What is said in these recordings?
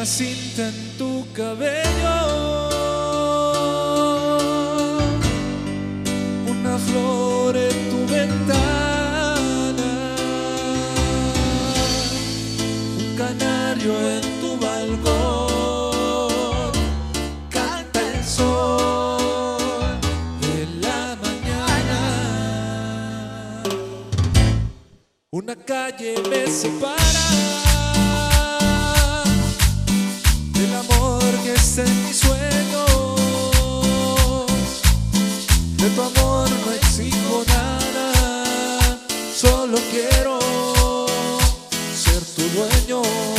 una cinta en tu cabello, una flor en tu ventana, un canario en tu balcón, canta el sol de la mañana, una calle me separa. De tu amor no exijo nada, solo quiero ser tu dueño.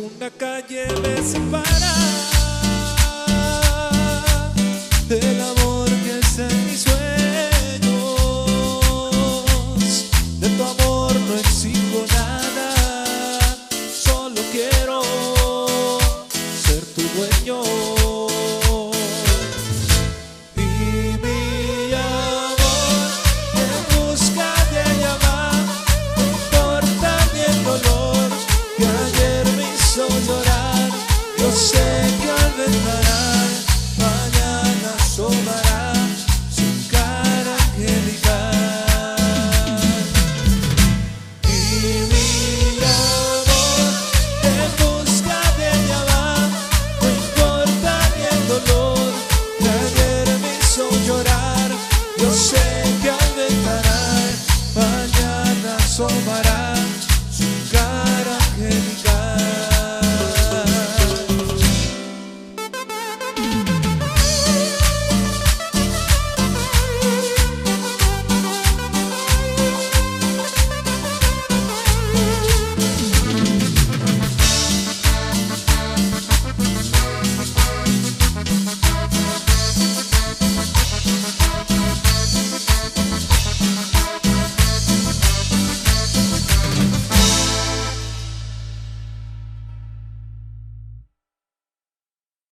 una calle de sin. que al declarar mañana asomará.